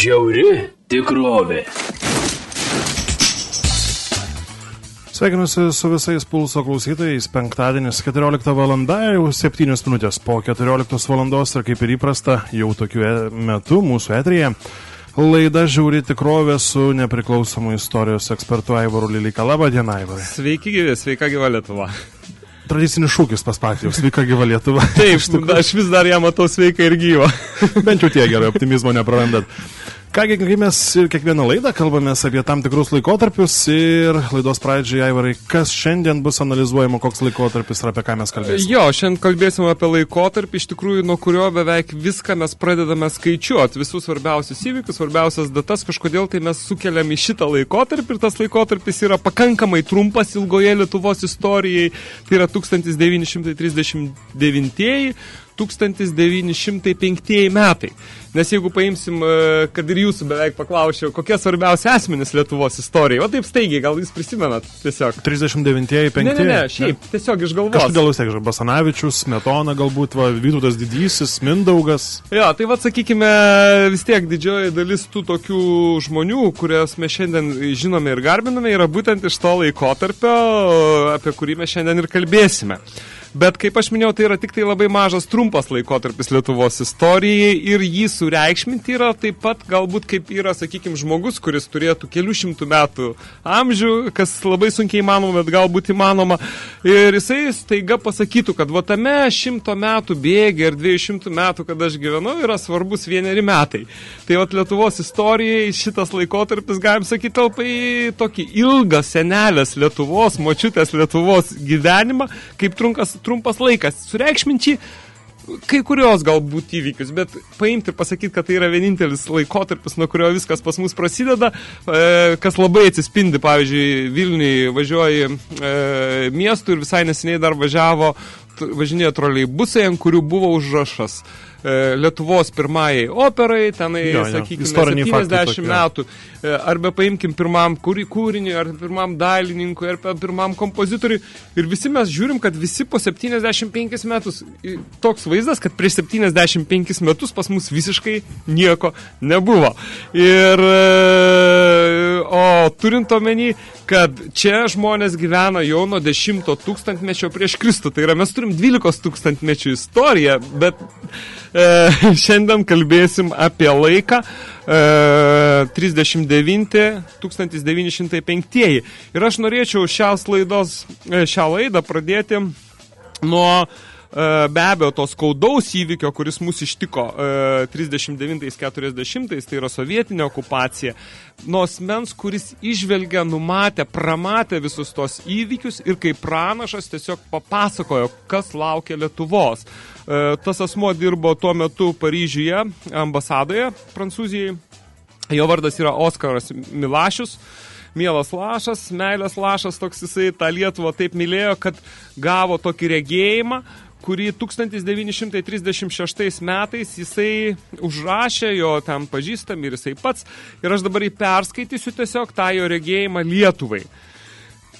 Žiauri tikrovė. Sveikinuosi su visais pulso klausytojais. Penktadienis 14 valanda, jau 7 minutės po 14 valandos ir kaip ir įprasta, jau tokiu e- metu mūsų etrija. Laida žiūri tikrovę su nepriklausomu istorijos ekspertu Aivaru Lilika. Labą dieną, Aivarai. Sveiki gyvi, sveika gyva Lietuva. Tradicinis šūkis pas patijos, sveika gyva Lietuva. Taip, aš vis dar ją matau sveika ir gyva. Bent jau tie gerai, optimizmo neprarandat. Kągi, kai mes ir kiekvieną laidą kalbamės apie tam tikrus laikotarpius ir laidos pradžiai, Aivarai, kas šiandien bus analizuojama, koks laikotarpis ir apie ką mes kalbėsime. Jo, šiandien kalbėsime apie laikotarpį, iš tikrųjų, nuo kurio beveik viską mes pradedame skaičiuoti, visus svarbiausius įvykius, svarbiausias datas, kažkodėl tai mes sukeliam į šitą laikotarpį ir tas laikotarpis yra pakankamai trumpas ilgoje Lietuvos istorijai, tai yra 1939 1905 metai. Nes jeigu paimsim, e, kad ir jūsų beveik paklausiau, kokie svarbiausi asmenys Lietuvos istorijai, o taip staigiai, gal jūs prisimenat tiesiog. 39-ieji, 5 Ne, ne, ne, šiaip, ne? tiesiog iš galvos. Kažkodėl jūs tiek, Basanavičius, Smetona galbūt, va, Vytautas Didysis, Mindaugas. Jo, tai vad sakykime, vis tiek didžioji dalis tų tokių žmonių, kurias mes šiandien žinome ir garbiname, yra būtent iš to laikotarpio, apie kurį mes šiandien ir kalbėsime. Bet, kaip aš minėjau, tai yra tik tai labai mažas, trumpas laikotarpis Lietuvos istorijai ir jį sureikšminti yra taip pat galbūt kaip yra, sakykime, žmogus, kuris turėtų kelių šimtų metų amžių, kas labai sunkiai įmanoma, bet galbūt įmanoma. Ir jisai staiga pasakytų, kad va tame šimto metų bėgi ir dviejų šimtų metų, kad aš gyvenu, yra svarbus vieneri metai. Tai va Lietuvos istorijai šitas laikotarpis, galim sakyti, talpa į tokį ilgą senelės Lietuvos, močiutės Lietuvos gyvenimą, kaip trunkas trumpas laikas. Sureikšminčiai kai kurios galbūt įvykius, bet paimti ir pasakyti, kad tai yra vienintelis laikotarpis, nuo kurio viskas pas mus prasideda, e, kas labai atsispindi, pavyzdžiui, Vilniui važiuoji e, miestų ir visai neseniai dar važiavo, važinėjo troliai busai, ant kurių buvo užrašas. E, Lietuvos pirmajai operai, tenai, jo, jo. sakykime, 70 metų. Ja. Arba paimkim pirmam kūriniui, ar pirmam dailininkui, ar pirmam kompozitoriui. Ir visi mes žiūrim, kad visi po 75 metus, toks vaizdas, kad prieš 75 metus pas mus visiškai nieko nebuvo. Ir, o turint omeny, kad čia žmonės gyvena jau nuo 10 tūkstantmečio prieš Kristų. Tai yra, mes turim 12 tūkstantmečių istoriją, bet e, šiandien kalbėsim apie laiką e, 39-1905. Ir aš norėčiau šios laidos, e, šią laidą pradėti nuo be abejo tos skaudaus įvykio, kuris mus ištiko 39-40, tai yra sovietinė okupacija, nuo asmens, kuris išvelgia, numatė, pramatė visus tos įvykius ir kaip pranašas tiesiog papasakojo, kas laukia Lietuvos. Tas asmo dirbo tuo metu Paryžiuje, ambasadoje Prancūzijai. Jo vardas yra Oskaras Milašius mielas lašas, meilės lašas, toks jisai tą Lietuvą taip mylėjo, kad gavo tokį regėjimą, kurį 1936 metais jisai užrašė, jo ten pažįstam ir jisai pats, ir aš dabar jį perskaitysiu tiesiog tą jo regėjimą Lietuvai.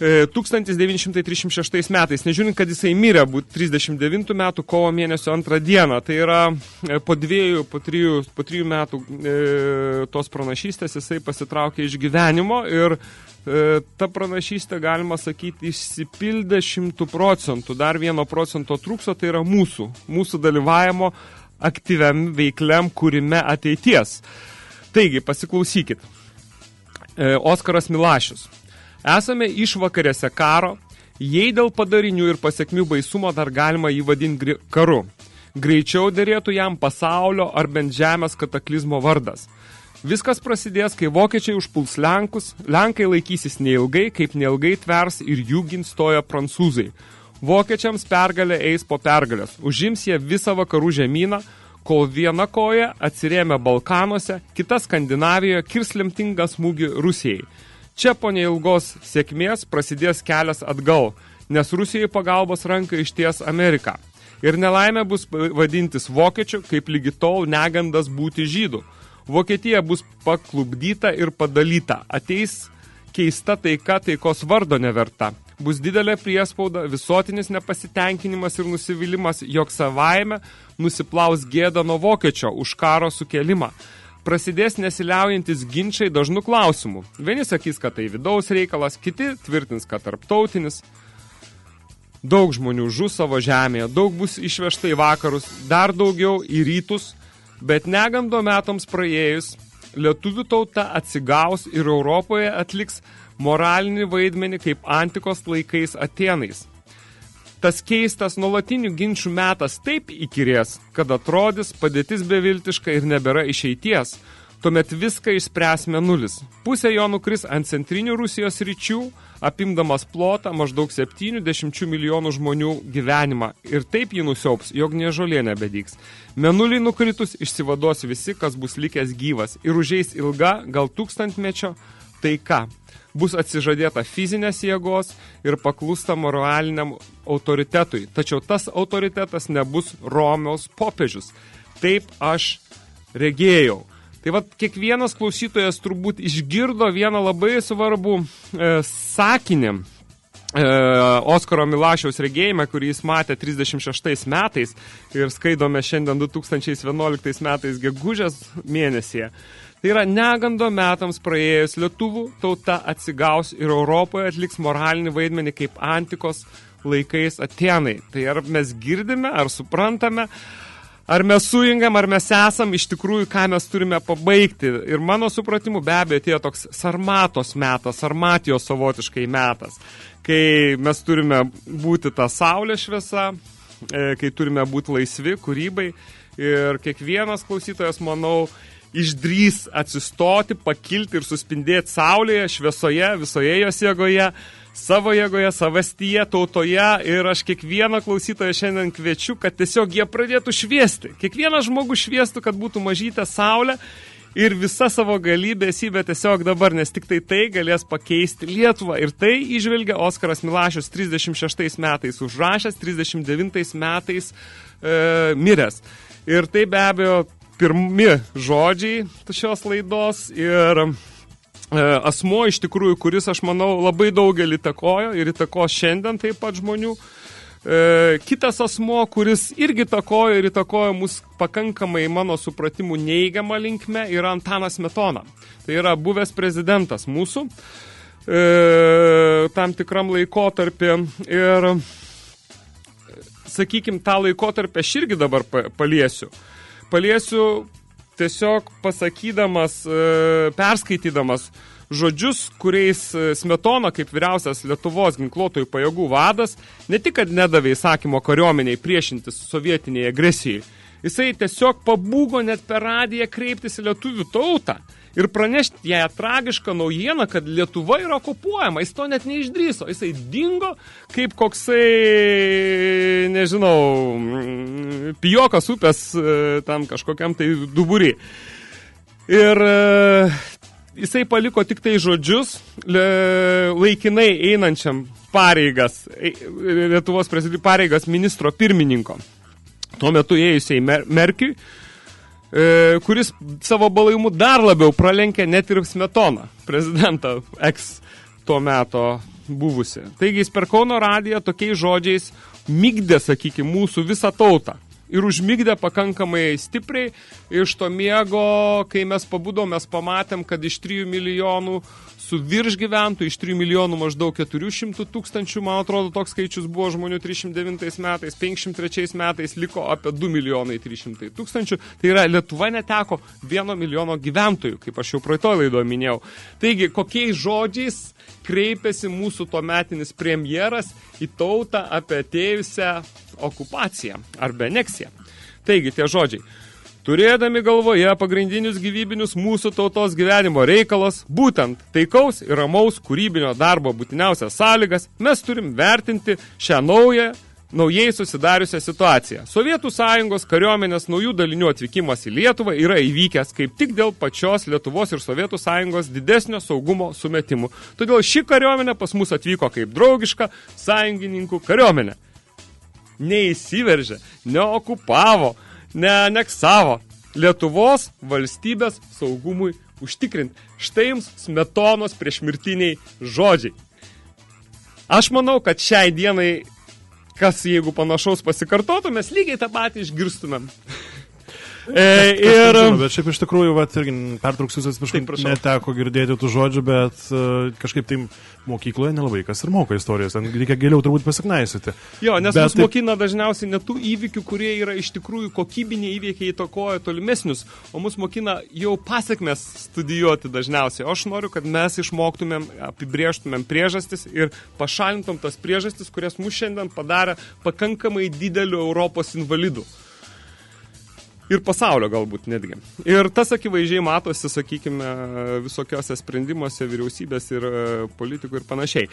1936 metais, nežiūrint, kad jisai mirė būt 39 metų kovo mėnesio antrą dieną, tai yra po dviejų, po trijų, po trijų metų e, tos pranašystės jisai pasitraukė iš gyvenimo ir e, ta pranašystė, galima sakyti, išsipildė šimtų procentų. Dar vieno procento trūkso, tai yra mūsų, mūsų dalyvavimo aktyviam veikliam kūrime ateities. Taigi, pasiklausykit. E, Oskaras Milašius. Esame išvakarėse karo, jei dėl padarinių ir pasiekmių baisumo dar galima jį vadinti karu. Greičiau dėrėtų jam pasaulio ar bent žemės kataklizmo vardas. Viskas prasidės, kai vokiečiai užpuls Lenkus, Lenkai laikysis neilgai, kaip neilgai tvers ir jų ginstoja prancūzai. Vokiečiams pergalė eis po pergalės, užims jie visą vakarų žemyną, kol viena koja atsirėmė Balkanuose, kita Skandinavijoje kirs lemtingą smūgį Rusijai. Čia po neilgos sėkmės prasidės kelias atgal, nes Rusijai pagalbos ranką išties Ameriką. Ir nelaimė bus vadintis vokiečių, kaip lygi tol negandas būti žydų. Vokietija bus paklubdyta ir padalyta. Ateis keista taika taikos vardo neverta. Bus didelė priespauda, visuotinis nepasitenkinimas ir nusivylimas, jog savaime nusiplaus gėda nuo vokiečio už karo sukelimą. Prasidės nesiliaujantis ginčiai dažnų klausimų. Vieni sakys, kad tai vidaus reikalas, kiti tvirtins, kad tarptautinis. Daug žmonių žus savo žemėje, daug bus išvežta į vakarus, dar daugiau į rytus, bet negando metams praėjus, lietuvių tauta atsigaus ir Europoje atliks moralinį vaidmenį kaip antikos laikais Atenais. Tas keistas nuolatinių ginčių metas taip įkirės, kad atrodys padėtis beviltiška ir nebėra išeities. Tuomet viską išspręs menulis. Pusė jo nukris ant centrinių Rusijos ryčių, apimdamas plotą maždaug 70 milijonų žmonių gyvenimą. Ir taip jį nusiaups, jog nie žolė nebedyks. Menuliai nukritus išsivados visi, kas bus likęs gyvas. Ir užeis ilga, gal tūkstantmečio, taika bus atsižadėta fizinės jėgos ir paklusta moraliniam autoritetui. Tačiau tas autoritetas nebus Romiaus popiežius. Taip aš regėjau. Tai vat kiekvienas klausytojas turbūt išgirdo vieną labai svarbų e, sakinį e, Oskaro Milašiaus regėjimą, kurį jis matė 36 metais ir skaidome šiandien 2011 metais gegužės mėnesyje. Tai yra negando metams praėjus lietuvų tauta atsigaus ir Europoje atliks moralinį vaidmenį kaip antikos laikais Atenai. Tai ar mes girdime, ar suprantame, ar mes sujungiam, ar mes esam iš tikrųjų, ką mes turime pabaigti. Ir mano supratimu be abejo atėjo toks sarmatos metas, sarmatijos savotiškai metas, kai mes turime būti tą saulė šviesa, e, kai turime būti laisvi kūrybai ir kiekvienas klausytojas, manau, išdrys atsistoti, pakilti ir suspindėti saulėje, šviesoje, visoje jos jėgoje, savo jėgoje, savastyje, tautoje ir aš kiekvieną klausytoją šiandien kviečiu, kad tiesiog jie pradėtų šviesti. Kiekvienas žmogus šviestų, kad būtų mažytė saulė ir visa savo galybė esybė tiesiog dabar, nes tik tai tai galės pakeisti Lietuvą. Ir tai išvelgia Oskaras Milašius 36 metais užrašęs, 39 metais e, miręs. Ir tai be abejo pirmi žodžiai šios laidos ir e, asmo iš tikrųjų, kuris, aš manau, labai daugelį įtakojo ir įtako šiandien taip pat žmonių. E, kitas asmo, kuris irgi takojo ir įtakojo mus pakankamai mano supratimų neįgiamą linkme, yra Antanas Metona. Tai yra buvęs prezidentas mūsų e, tam tikram laikotarpį ir sakykim, tą laikotarpį aš irgi dabar paliesiu. Paliesiu tiesiog pasakydamas, e, perskaitydamas žodžius, kuriais e, Smetona kaip vyriausias Lietuvos ginkluotojų pajėgų vadas ne tik, kad nedavė įsakymo kariuomeniai priešintis sovietiniai agresijai, jisai tiesiog pabūgo net per radiją kreiptis į lietuvių tautą – ir pranešti ją tragišką naujieną, kad Lietuva yra okupuojama. Jis to net neišdryso. Jisai dingo kaip koksai, nežinau, pijokas upės e, tam kažkokiam tai duburį. Ir e, jisai paliko tik tai žodžius laikinai einančiam pareigas, e, Lietuvos pareigas ministro pirmininko. Tuo metu ėjusiai Merkiui, e, kuris savo balaimu dar labiau pralenkė net ir Smetoną, prezidentą ex tuo meto buvusi. Taigi jis per Kauno radiją tokiais žodžiais mygdė, sakykime, mūsų visą tautą. Ir užmygdė pakankamai stipriai iš to miego, kai mes pabudom, mes pamatėm, kad iš 3 milijonų su virš gyventojų iš 3 milijonų maždaug 400 tūkstančių, man atrodo, toks skaičius buvo žmonių 309 metais, 503 metais liko apie 2 milijonai 300 tūkstančių. Tai yra, Lietuva neteko 1 milijono gyventojų, kaip aš jau praeito laido minėjau. Taigi, kokiais žodžiais kreipėsi mūsų tuometinis premjeras į tautą apie atėjusią okupaciją arba aneksiją. Taigi, tie žodžiai. Turėdami galvoje pagrindinius gyvybinius mūsų tautos gyvenimo reikalas, būtent taikaus ir ramaus kūrybinio darbo būtiniausias sąlygas, mes turim vertinti šią naują, naujai susidariusią situaciją. Sovietų sąjungos kariuomenės naujų dalinių atvykimas į Lietuvą yra įvykęs kaip tik dėl pačios Lietuvos ir Sovietų sąjungos didesnio saugumo sumetimų. Todėl ši kariuomenė pas mus atvyko kaip draugiška sąjungininkų kariuomenė. Neįsiveržė, neokupavo, neaneksavo Lietuvos valstybės saugumui užtikrinti. Štai jums smetonos priešmirtiniai žodžiai. Aš manau, kad šiai dienai, kas jeigu panašaus pasikartotų, mes lygiai tą patį išgirstumėm. E, ir... Žinau, bet šiaip iš tikrųjų, va, irgi pertrauksiu, atsiprašau, prašau. neteko girdėti tų žodžių, bet uh, kažkaip tai mokykloje nelabai kas ir moko istorijos, ten reikia giliau turbūt pasiknaisyti. Jo, nes Bet mus taip- mokina dažniausiai ne tų įvykių, kurie yra iš tikrųjų kokybiniai įvykiai įtakoja tolimesnius, o mus mokina jau pasiekmes studijuoti dažniausiai. O aš noriu, kad mes išmoktumėm, apibrieštumėm priežastis ir pašalintum tas priežastis, kurias mus šiandien padarė pakankamai didelių Europos invalidų. Ir pasaulio galbūt netgi. Ir tas akivaizdžiai matosi, sakykime, visokiose sprendimuose vyriausybės ir e, politikų ir panašiai.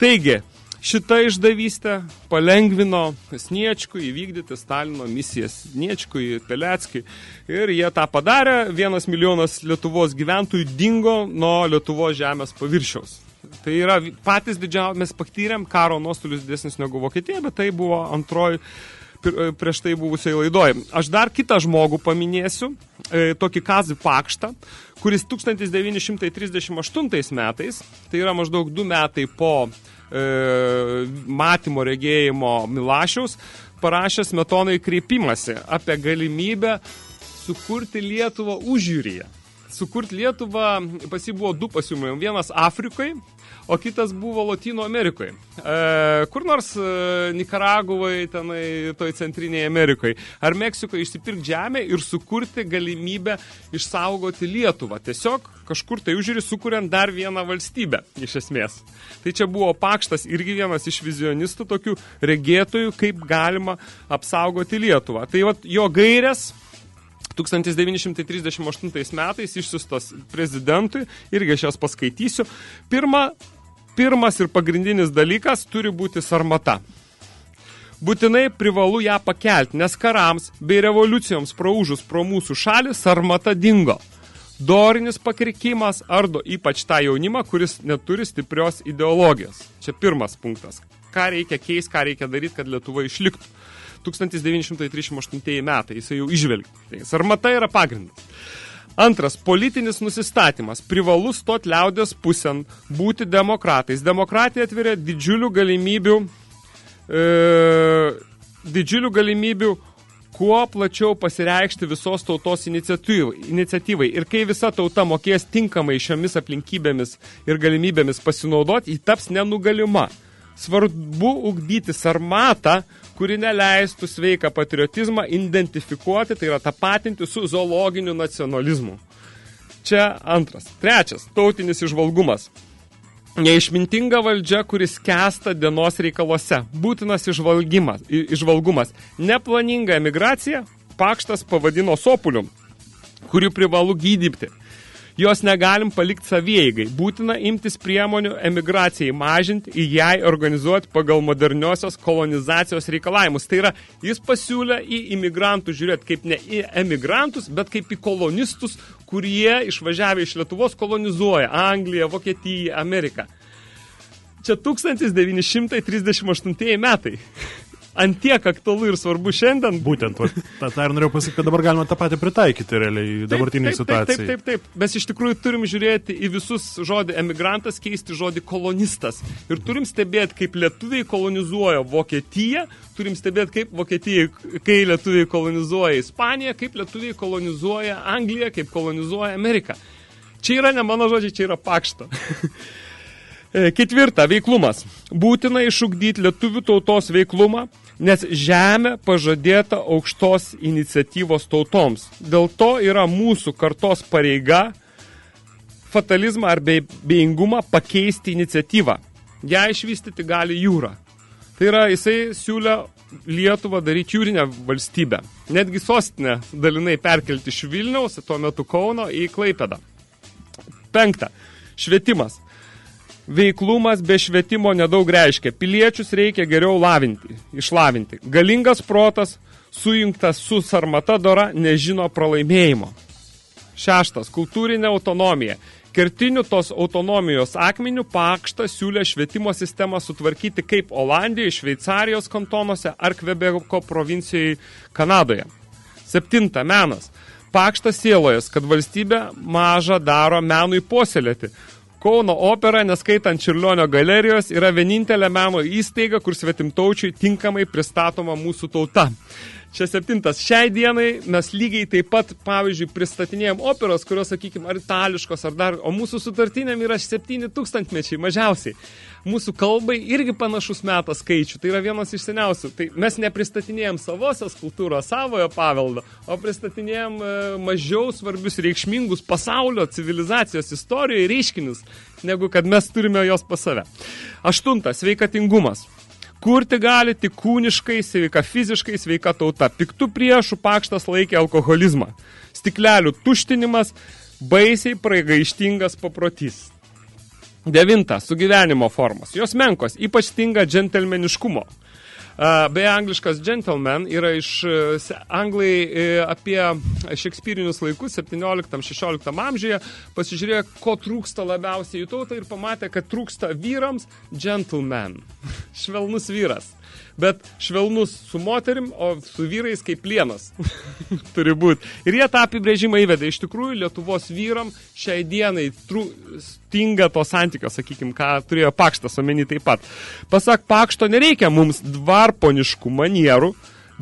Taigi, šita išdavystė palengvino Sniečkui įvykdyti Stalino misiją Sniečkui, Peleckiui. Ir jie tą padarė, vienas milijonas Lietuvos gyventojų dingo nuo Lietuvos žemės paviršiaus. Tai yra patys didžiausias, mes patyrėm karo nuostolius didesnis negu Vokietija, bet tai buvo antroji prieš tai buvusiai laidoj. Aš dar kitą žmogų paminėsiu, e, tokį Kazį Pakštą, kuris 1938 metais, tai yra maždaug du metai po e, matymo regėjimo Milašiaus, parašė Smetonai kreipimąsi apie galimybę sukurti Lietuvą užjūryje. Sukurti Lietuvą, pas jį buvo du pasiūlymai. Vienas Afrikai, o kitas buvo Latino Amerikoje. Kur nors e, Nikaraguvai, tenai, toj centrinėje Amerikoje. Ar Meksikoje išsipirkti žemę ir sukurti galimybę išsaugoti Lietuvą. Tiesiog kažkur tai užžiūri, sukuriant dar vieną valstybę, iš esmės. Tai čia buvo pakštas irgi vienas iš vizionistų, tokių regėtojų, kaip galima apsaugoti Lietuvą. Tai vat, jo gairės 1938 metais išsiustos prezidentui, irgi aš jas paskaitysiu. Pirma, pirmas ir pagrindinis dalykas turi būti sarmata. Būtinai privalu ją pakelti, nes karams bei revoliucijoms praužus pro mūsų šalį sarmata dingo. Dorinis pakrikimas ardo ypač tą jaunimą, kuris neturi stiprios ideologijos. Čia pirmas punktas. Ką reikia keisti, ką reikia daryti, kad Lietuva išliktų. 1938 metai, jisai jau išvelgia. Tai sarmata yra pagrindas. Antras, politinis nusistatymas. Privalu stot liaudės pusėn, būti demokratais. Demokratija atveria didžiulių galimybių, e, didžiulių galimybių kuo plačiau pasireikšti visos tautos iniciatyvai. Ir kai visa tauta mokės tinkamai šiomis aplinkybėmis ir galimybėmis pasinaudoti, ji taps nenugalima. Svarbu ugdyti sarmatą, kuri neleistų sveiką patriotizmą identifikuoti, tai yra tapatinti su zoologiniu nacionalizmu. Čia antras. Trečias – tautinis išvalgumas. Neišmintinga valdžia, kuris kesta dienos reikaluose. Būtinas išvalgimas, išvalgumas. Neplaninga emigracija pakštas pavadino sopulium, kurių privalu gydyti. Jos negalim palikti savieigai. Būtina imtis priemonių emigracijai mažinti, į jai organizuoti pagal moderniosios kolonizacijos reikalavimus. Tai yra, jis pasiūlė į imigrantus žiūrėti kaip ne į emigrantus, bet kaip į kolonistus, kurie išvažiavę iš Lietuvos kolonizuoja Angliją, Vokietiją, Ameriką. Čia 1938 metai. Antiek aktualu ir svarbu šiandien. Būtent, tą, ir norėjau pasakyti, kad dabar galima tą patį pritaikyti realiai dabartiniai taip, situacijai. Taip, taip, taip, taip. Mes iš tikrųjų turim žiūrėti į visus žodį emigrantas, keisti žodį kolonistas. Ir turim stebėti, kaip lietuviai kolonizuoja Vokietiją, turim stebėti, kaip Vokietija, kai lietuviai kolonizuoja Ispaniją, kaip lietuviai kolonizuoja Angliją, kaip kolonizuoja Ameriką. Čia yra ne mano žodžiai, čia yra pakšta. E, Ketvirta, veiklumas. Būtina išugdyti lietuvių tautos veiklumą, nes žemė pažadėta aukštos iniciatyvos tautoms. Dėl to yra mūsų kartos pareiga fatalizmą ar bei- beingumą pakeisti iniciatyvą. Ja išvystyti gali jūra. Tai yra, jisai siūlė Lietuvą daryti jūrinę valstybę. Netgi sostinę dalinai perkelti iš Vilniaus, tuo metu Kauno, į Klaipėdą. Penkta. Švietimas. Veiklumas be švietimo nedaug reiškia. Piliečius reikia geriau lavinti, išlavinti. Galingas protas, sujungtas su sarmata dora, nežino pralaimėjimo. Šeštas. Kultūrinė autonomija. Kertinių tos autonomijos akmenių pakštą siūlė švietimo sistemą sutvarkyti kaip Olandijoje, Šveicarijos kantonuose ar Kvebeko provincijoje Kanadoje. Septinta. Menas. Pakštas sielojas, kad valstybė mažą daro menui puoselėti. Kauno opera, neskaitant Čirlionio galerijos, yra vienintelė meno įstaiga, kur svetimtaučiai tinkamai pristatoma mūsų tauta. Čia septintas. Šiai dienai mes lygiai taip pat, pavyzdžiui, pristatinėjom operos, kurios, sakykime, ar itališkos, ar dar, o mūsų sutartiniam yra 7 tūkstantmečiai mažiausiai. Mūsų kalbai irgi panašus metas skaičių, tai yra vienas iš seniausių. Tai mes nepristatinėjom savosios kultūros, savojo paveldo, o pristatinėjom e, mažiau svarbius reikšmingus pasaulio civilizacijos istorijoje reiškinius, negu kad mes turime jos pas save. Aštuntas, sveikatingumas. Kurti gali tik kūniškai, sveika fiziškai, sveika tauta. Piktų priešų pakštas laikė alkoholizmą. Stiklelių tuštinimas, baisiai praigaištingas paprotys. Devinta, sugyvenimo formos. Jos menkos, ypač stinga džentelmeniškumo. Beje, angliškas gentleman yra iš anglai e, apie šekspyrinius laikus 17-16 amžiuje. Pasižiūrėjo, ko trūksta labiausiai jų tautą ir pamatė, kad trūksta vyrams gentleman, švelnus vyras bet švelnus su moterim, o su vyrais kaip plienas turi būti. Ir jie tą apibrėžimą įvedė. Iš tikrųjų, Lietuvos vyram šiai dienai tru, stinga to santykio, sakykime, ką turėjo Pakštas omeny taip pat. Pasak Pakšto, nereikia mums dvarponiškų manierų,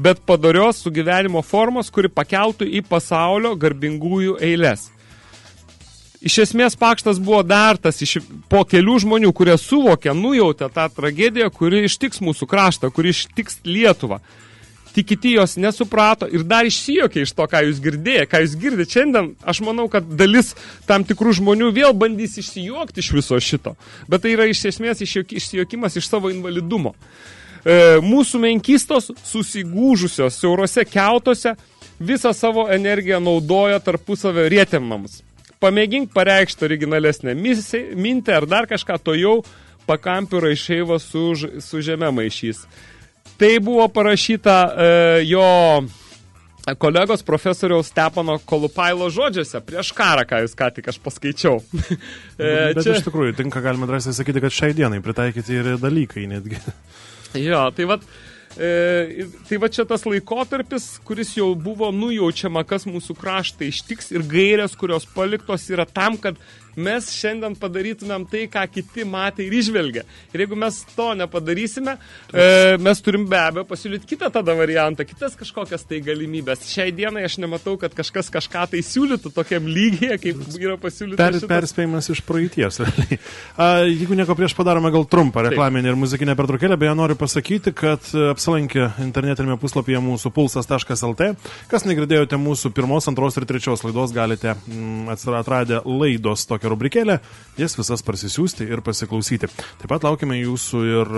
bet padarios sugyvenimo formos, kuri pakeltų į pasaulio garbingųjų eilės. Iš esmės pakštas buvo dar tas iš, po kelių žmonių, kurie suvokė, nujautė tą tragediją, kuri ištiks mūsų kraštą, kuri ištiks Lietuvą. Tik kiti jos nesuprato ir dar išsijokė iš to, ką jūs girdėję, ką jūs girdite. Šiandien aš manau, kad dalis tam tikrų žmonių vėl bandys išsijokti iš viso šito. Bet tai yra iš esmės išsijokimas iš savo invalidumo. E, mūsų menkistos susigūžusios siaurose keutose visą savo energiją naudoja tarpusavio rėtemams pamėgink pareikšti originalesnę mintį ar dar kažką, to jau pakampių raišeivo su, su žeme maišys. Tai buvo parašyta e, jo kolegos profesoriaus Stepano Kolupailo žodžiuose prieš karą, ką jūs ką tik aš paskaičiau. e, Bet čia... iš tikrųjų, tinka galima drąsiai sakyti, kad šiai dienai pritaikyti ir dalykai netgi. Jo, tai vat, E, tai va čia tas laikotarpis, kuris jau buvo nujaučiama, kas mūsų kraštą ištiks ir gairės, kurios paliktos yra tam, kad mes šiandien padarytumėm tai, ką kiti matė ir išvelgia. Ir jeigu mes to nepadarysime, e, mes turim be abejo pasiūlyti kitą tada variantą, kitas kažkokias tai galimybės. Šiai dienai aš nematau, kad kažkas kažką tai siūlytų tokiam lygiai, kaip yra pasiūlyta. Per, šitas. perspėjimas iš praeities. A, jeigu nieko prieš padarome gal trumpą reklaminį ir muzikinę pertraukėlę, beje noriu pasakyti, kad apsilankė internetinėme puslapyje mūsų pulsas.lt. Kas negirdėjote mūsų pirmos, antros ir trečios laidos, galite mm, atsiradę laidos tokio tokią rubrikėlę, jas visas parsisiųsti ir pasiklausyti. Taip pat laukime jūsų ir,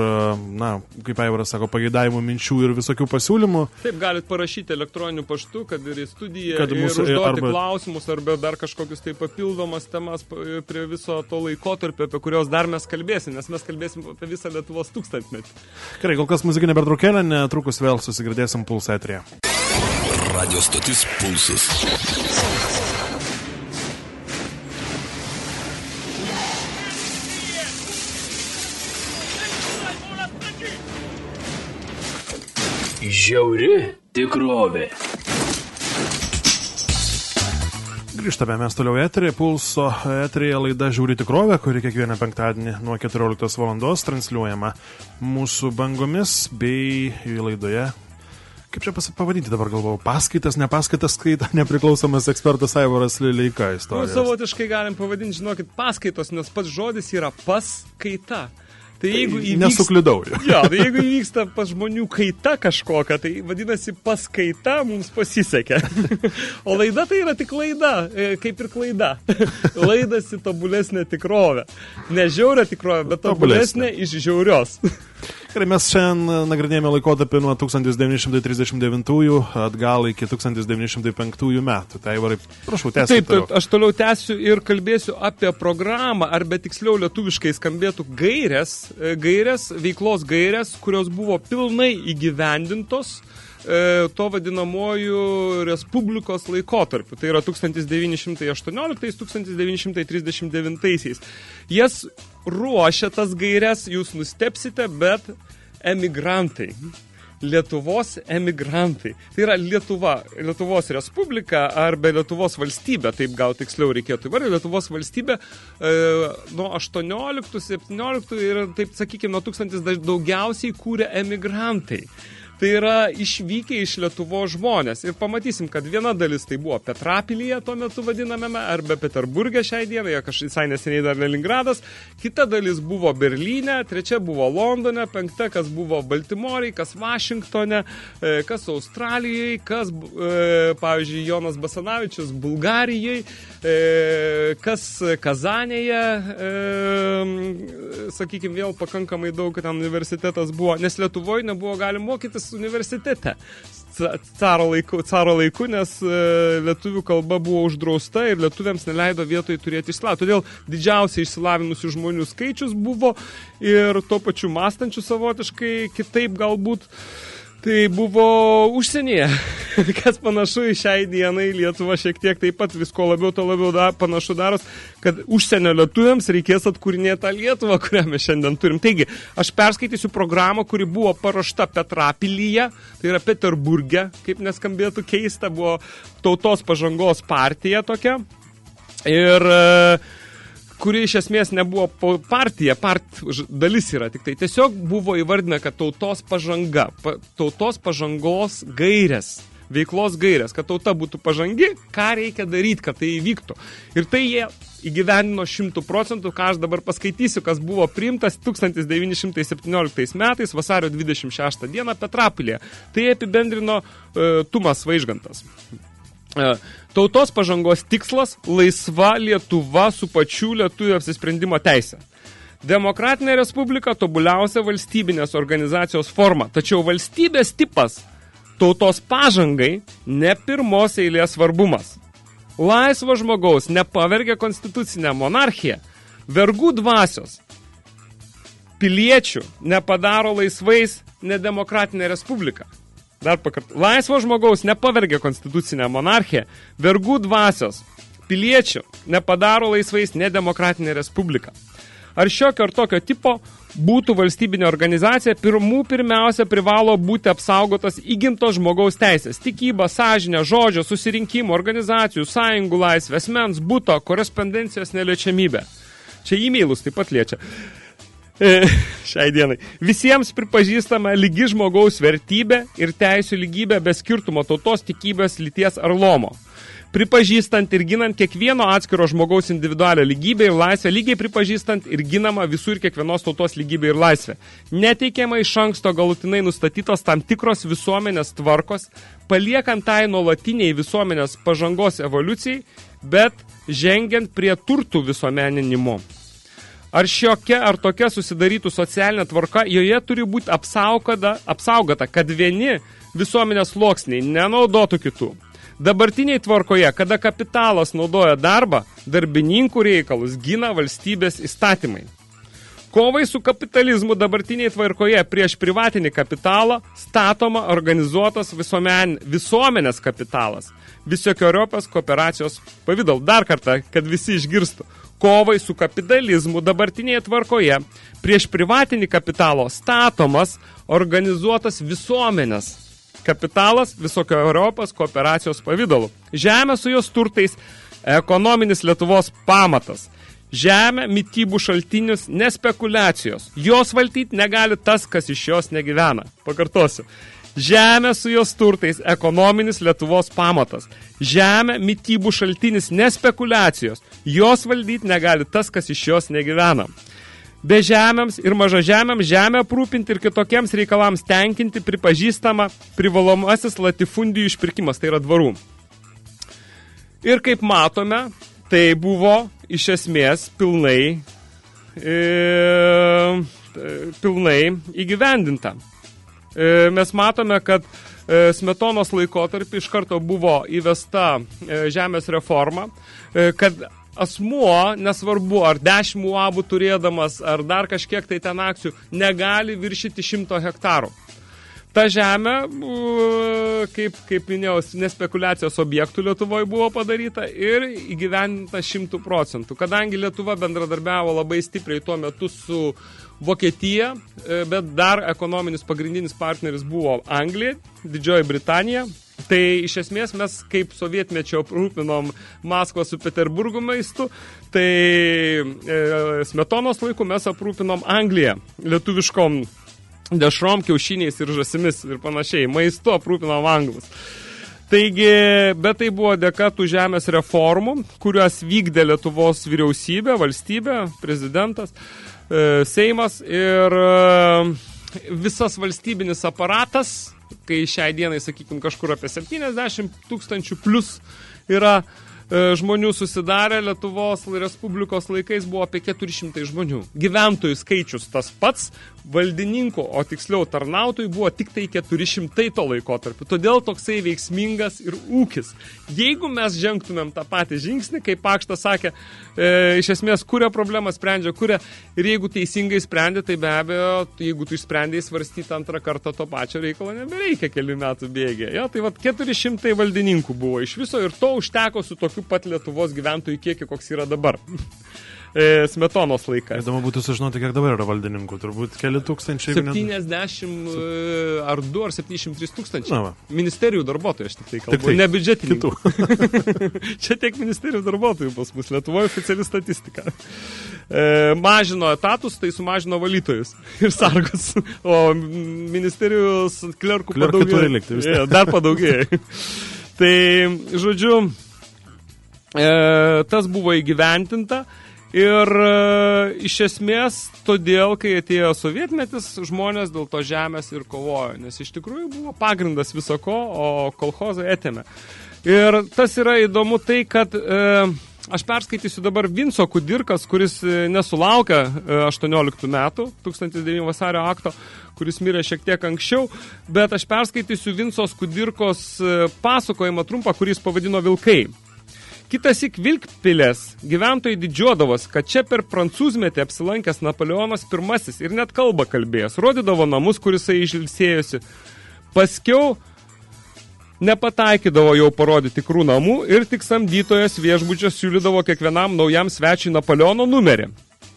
na, kaip Aivaras sako, pageidavimų minčių ir visokių pasiūlymų. Taip, galit parašyti elektroniniu paštu, kad ir į studiją, kad mūsų, ir užduoti arba... klausimus, arba dar kažkokius tai papildomas temas prie viso to laikotarpio, apie kurios dar mes kalbėsim, nes mes kalbėsim apie visą Lietuvos tūkstantmetį. Gerai, kol kas muzikinė pertraukėlė, netrukus vėl susigirdėsim pulsatrėje. Radio stotis Pulsas. Žiauri tikrovė. Grįžtame mes toliau eterį, pulso eterėje laida Žiūri tikrovę, kuri kiekvieną penktadienį nuo 14 valandos transliuojama mūsų bangomis bei laidoje. Kaip čia pavadinti dabar galvojau, paskaitas, ne paskaitas skaita nepriklausomas ekspertas Aivaras Lileika istorija. Nu, savotiškai galim pavadinti, žinokit, paskaitos, nes pats žodis yra paskaita. Tai jeigu įvyksta, Nesuklydau. Jo, tai jeigu įvyksta pas žmonių kaita kažkokia, tai vadinasi paskaita mums pasisekė. O laida tai yra tik laida, e, kaip ir klaida. Laidas į tobulesnę tikrovę. Ne žiaurę tikrovę, bet tobulesnę iš žiaurios. Gerai, mes šiandien nagrinėjame laikotarpį nuo 1939 atgal iki 1905 metų. Tai varai, prašau, tęsiu. Taip, toliau. aš toliau tęsiu ir kalbėsiu apie programą, arba tiksliau lietuviškai skambėtų gairės, e, gairės, veiklos gairės, kurios buvo pilnai įgyvendintos e, to vadinamoju Respublikos laikotarpiu. Tai yra 1918-1939. Jas ruošia tas gairias, jūs nustepsite, bet emigrantai. Lietuvos emigrantai. Tai yra Lietuva, Lietuvos Respublika arba Lietuvos valstybė, taip gal tiksliau reikėtų įvardyti. Lietuvos valstybė e, nuo 18-17 ir taip sakykime nuo 1000 daugiausiai kūrė emigrantai. Tai yra išvykę iš Lietuvo žmonės. Ir pamatysim, kad viena dalis tai buvo Petrapilyje tuo metu vadinamame, arba Peterburgė šiai dienai, visai neseniai dar Leningradas. Kita dalis buvo Berlyne, trečia buvo Londone, penkta, kas buvo Baltimorei, kas Vašingtone, e, kas Australijai, kas, e, pavyzdžiui, Jonas Basanavičius Bulgarijai, e, kas Kazanėje, sakykime, vėl pakankamai daug ten universitetas buvo, nes Lietuvoje nebuvo galima mokytis universitete caro laiku, caro laiku, nes e, lietuvių kalba buvo uždrausta ir lietuviams neleido vietoj turėti išsilavinimą. Todėl didžiausiai išsilavinusių žmonių skaičius buvo ir tuo pačiu mąstančių savotiškai kitaip galbūt Tai buvo užsienyje, kas panašu į šiai dienai Lietuva šiek tiek taip pat visko labiau, to labiau da, panašu daros, kad užsienio lietuviams reikės atkūrinėti tą Lietuvą, kurią mes šiandien turim. Taigi, aš perskaitysiu programą, kuri buvo paruošta Petrapilyje, tai yra Peterburge, kaip neskambėtų keista, buvo tautos pažangos partija tokia. Ir uh, kuri iš esmės nebuvo partija, part dalis yra tik tai. Tiesiog buvo įvardina, kad tautos pažanga, pa, tautos pažangos gairės, veiklos gairės, kad tauta būtų pažangi, ką reikia daryti, kad tai įvyktų. Ir tai jie įgyvendino šimtų procentų, ką aš dabar paskaitysiu, kas buvo priimtas 1917 metais, vasario 26 dieną Petrapilėje. Tai apibendrino uh, Tumas Vaižgantas. Uh, Tautos pažangos tikslas – laisva Lietuva su pačių lietuvių apsisprendimo teisė. Demokratinė respublika tobuliausia valstybinės organizacijos forma, tačiau valstybės tipas tautos pažangai ne pirmos eilės svarbumas. Laisvo žmogaus nepavergia konstitucinę monarchiją, vergų dvasios, piliečių nepadaro laisvais nedemokratinę respubliką. Dar pakart. Laisvo žmogaus nepavergia konstitucinę monarchiją, vergų dvasios, piliečių nepadaro laisvais nedemokratinė respublika. Ar šiokio ar tokio tipo būtų valstybinė organizacija, pirmų pirmiausia privalo būti apsaugotas įgimtos žmogaus teisės, tikyba, sąžinė, žodžio, susirinkimų, organizacijų, sąjungų laisvė, asmens, būto, korespondencijos neliečiamybė. Čia e-mailus taip pat liečia. E, šiai dienai. Visiems pripažįstama lygi žmogaus vertybė ir teisų lygybė be skirtumo tautos tikybės, lyties ar lomo. Pripažįstant ir ginant kiekvieno atskiro žmogaus individualią lygybę ir laisvę, lygiai pripažįstant ir ginama visų ir kiekvienos tautos lygybė ir laisvė. Neteikiama iš anksto galutinai nustatytos tam tikros visuomenės tvarkos, paliekant tai nuolatiniai visuomenės pažangos evoliucijai, bet žengiant prie turtų visuomeninimo. Ar šiokia ar tokia susidarytų socialinė tvarka, joje turi būti apsaugota, apsaugota, kad vieni visuomenės sluoksniai nenaudotų kitų. Dabartiniai tvarkoje, kada kapitalas naudoja darbą, darbininkų reikalus gina valstybės įstatymai. Kovai su kapitalizmu dabartiniai tvarkoje prieš privatinį kapitalą statoma organizuotas visuomen, visuomenės kapitalas, visokioriopios kooperacijos pavydal. Dar kartą, kad visi išgirstų kovai su kapitalizmu dabartinėje tvarkoje prieš privatinį kapitalo statomas organizuotas visuomenės kapitalas visokio Europos kooperacijos pavydalu. Žemė su jos turtais ekonominis Lietuvos pamatas. Žemė, mytybų šaltinius, nespekulacijos. Jos valdyti negali tas, kas iš jos negyvena. Pakartosiu. Žemė su jos turtais ekonominis Lietuvos pamatas. Žemė mytybų šaltinis nespekulacijos. Jos valdyti negali tas, kas iš jos negyvena. Be žemėms ir maža žemėms žemę aprūpinti ir kitokiems reikalams tenkinti pripažįstama privalomasis latifundijų išpirkimas, tai yra dvarų. Ir kaip matome, tai buvo iš esmės pilnai, e, pilnai įgyvendinta. E, mes matome, kad e, Smetonos laikotarpį iš karto buvo įvesta e, žemės reforma, kad asmuo, nesvarbu, ar 10 uabų turėdamas, ar dar kažkiek tai ten akcijų, negali viršyti 100 hektarų. Ta žemė, kaip, kaip minėjau, nespekulacijos objektų Lietuvoje buvo padaryta ir įgyvendinta 100 procentų. Kadangi Lietuva bendradarbiavo labai stipriai tuo metu su Vokietija, e, bet dar ekonominis pagrindinis partneris buvo Anglija, Didžioji Britanija. Tai iš esmės mes kaip sovietmečio aprūpinom Maskvą su Peterburgu maistu, tai e, Smetonos laiku mes aprūpinom Angliją lietuviškom dešrom, kiaušiniais ir žasimis ir panašiai. Maistu aprūpinom anglus. Taigi, bet tai buvo dėka tų žemės reformų, kurias vykdė Lietuvos vyriausybė, valstybė, prezidentas, e, Seimas ir visas valstybinis aparatas, kai šiai dienai, sakykime, kažkur apie 70 tūkstančių plus yra e, žmonių susidarę Lietuvos Respublikos laikais buvo apie 400 žmonių. Gyventojų skaičius tas pats, valdininkų, o tiksliau tarnautojų buvo tik tai 400 to laikotarpiu. Todėl toksai veiksmingas ir ūkis. Jeigu mes žengtumėm tą patį žingsnį, kaip Pakštas sakė, e, iš esmės, kuria problemą sprendžia, kuria, ir jeigu teisingai sprendė, tai be abejo, jeigu tu išsprendėjai svarstyti antrą kartą to pačio reikalo, nebereikia kelių metų bėgė. Jo, tai vat 400 valdininkų buvo iš viso ir to užteko su tokiu pat Lietuvos gyventojų kiekiu, koks yra dabar. E, smetonos laikas. Įdomu būtų sužinoti, kiek dabar yra valdininkų. Turbūt keli tūkstančiai. 70 e, ar 2 ar 73 tūkstančiai. Na va. Ministerijų darbuotojų, aš tik tai kalbu. Tik tai. Ne biudžetininkų. Čia tiek ministerijų darbuotojų pas mus. Lietuvoje oficiali statistika. E, mažino etatus, tai sumažino valytojus ir sargus. O ministerijos klerkų Klerkai padaugėjo. likti tiek. Jo, Dar padaugėjo. tai, žodžiu, e, tas buvo įgyventinta. Ir e, iš esmės, todėl, kai atėjo sovietmetis, žmonės dėl to žemės ir kovojo, nes iš tikrųjų buvo pagrindas visako, o kolhozai etėmė. Ir tas yra įdomu tai, kad e, aš perskaitysiu dabar Vinco Kudirkas, kuris e, nesulaukia e, 18 metų, 1009 vasario akto, kuris mirė šiek tiek anksčiau, bet aš perskaitysiu Vincos Kudirkos e, pasakojimą trumpą, kuris pavadino Vilkai. Kitasik Vilkpilės gyventojai didžiuodavos, kad čia per prancūzmetį apsilankęs Napoleonas I ir net kalbą kalbėjęs, rodydavo namus, kurisai išilsėjosi. Paskiau nepataikydavo jau parodyti tikrų namų ir tik samdytojas viešbučio siūlydavo kiekvienam naujam svečiui Napoleono numerį.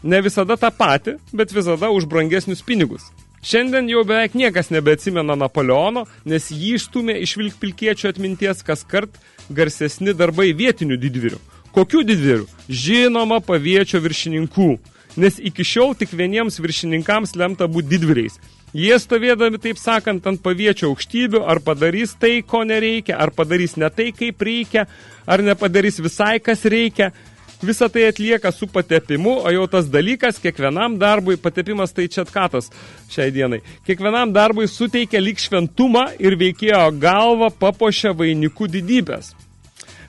Ne visada tą patį, bet visada už brangesnius pinigus. Šiandien jau beveik niekas nebeatsimena Napoleono, nes jį išstumė iš vilkpilkiečių atminties kas kart garsesni darbai vietinių didvyrių. Kokių didvyrių? Žinoma, paviečio viršininkų, nes iki šiol tik vieniems viršininkams lemta būti didvyriais. Jie stovėdami, taip sakant, ant paviečio aukštybių, ar padarys tai, ko nereikia, ar padarys ne tai, kaip reikia, ar nepadarys visai, kas reikia. Visą tai atlieka su patepimu, o jau tas dalykas kiekvienam darbui, patepimas tai čia atkatas šiai dienai, kiekvienam darbui suteikia lyg šventumą ir veikėjo galvą papošia vainikų didybės.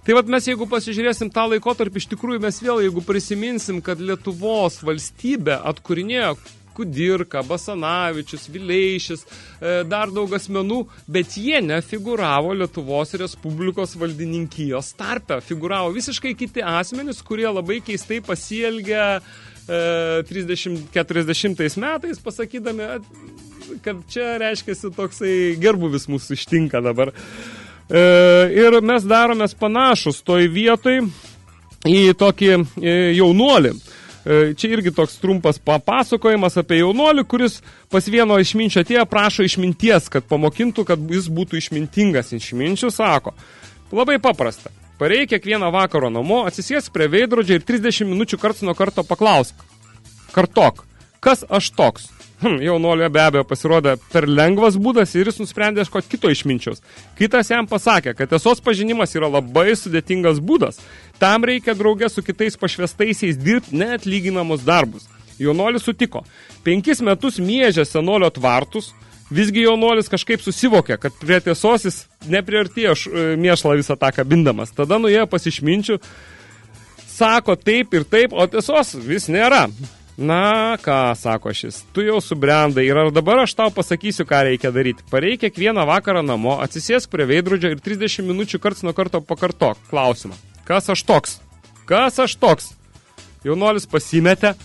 Tai vat mes, jeigu pasižiūrėsim tą laikotarpį, iš tikrųjų mes vėl, jeigu prisiminsim, kad Lietuvos valstybė atkūrinėjo Kudirka, Basanavičius, Vileišis, e, dar daug asmenų, bet jie nefiguravo Lietuvos Respublikos valdininkijos tarpe. Figuravo visiškai kiti asmenys, kurie labai keistai pasielgia e, 30-40 metais, pasakydami, kad čia reiškiasi toksai gerbuvis mūsų ištinka dabar. E, ir mes daromės panašus toj vietoj į tokį jaunuolį. E, Čia irgi toks trumpas papasakojimas apie jaunuolį, kuris pas vieno išminčio atėjo prašo išminties, kad pamokintų, kad jis būtų išmintingas. Išminčių sako, labai paprasta. Pareik kiekvieną vakaro namo, atsisės prie veidrodžio ir 30 minučių karts nuo karto paklausk. Kartok, kas aš toks? Hm, jaunuolio be abejo pasirodė per lengvas būdas ir jis nusprendė ieškoti kito išminčiaus. Kitas jam pasakė, kad tiesos pažinimas yra labai sudėtingas būdas. Tam reikia draugė su kitais pašvestaisiais dirbti neatlyginamus darbus. Jaunuolis sutiko. Penkis metus miežė senolio tvartus, visgi jaunuolis kažkaip susivokė, kad prie tiesos jis nepriartėjo e, mėšlą visą tą kabindamas. Tada nuėjo pas išminčių, sako taip ir taip, o tiesos vis nėra. Na, ką, sako šis, tu jau subrendai ir ar dabar aš tau pasakysiu, ką reikia daryti. Pareik kiekvieną vakarą namo, atsisėsk prie veidrodžio ir 30 minučių karts nuo karto pakartok klausimą. Kas aš toks? Kas aš toks? Jaunuolis pasimetė.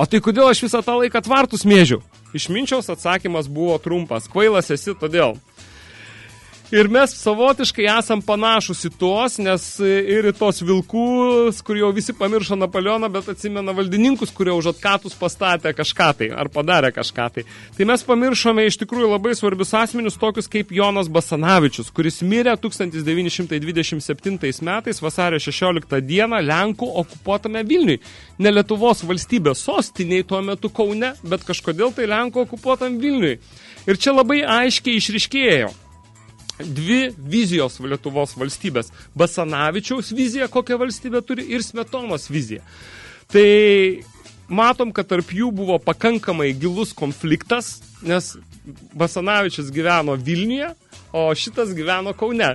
O tai kodėl aš visą tą laiką tvartus mėžiau? Išminčiaus atsakymas buvo trumpas. Kvailas esi todėl. Ir mes savotiškai esam panašus į tuos, nes ir į tos vilkus, kur jau visi pamiršo Napoleoną, bet atsimena valdininkus, kurie už atkatus pastatė kažką tai, ar padarė kažką tai. Tai mes pamiršome iš tikrųjų labai svarbius asmenius, tokius kaip Jonas Basanavičius, kuris mirė 1927 metais vasario 16 dieną Lenkų okupuotame Vilniui. Ne Lietuvos valstybės sostiniai tuo metu Kaune, bet kažkodėl tai Lenkų okupuotam Vilniui. Ir čia labai aiškiai išriškėjo dvi vizijos Lietuvos valstybės. Basanavičiaus vizija, kokią valstybę turi, ir Smetonos vizija. Tai matom, kad tarp jų buvo pakankamai gilus konfliktas, nes Basanavičius gyveno Vilniuje, o šitas gyveno Kaune.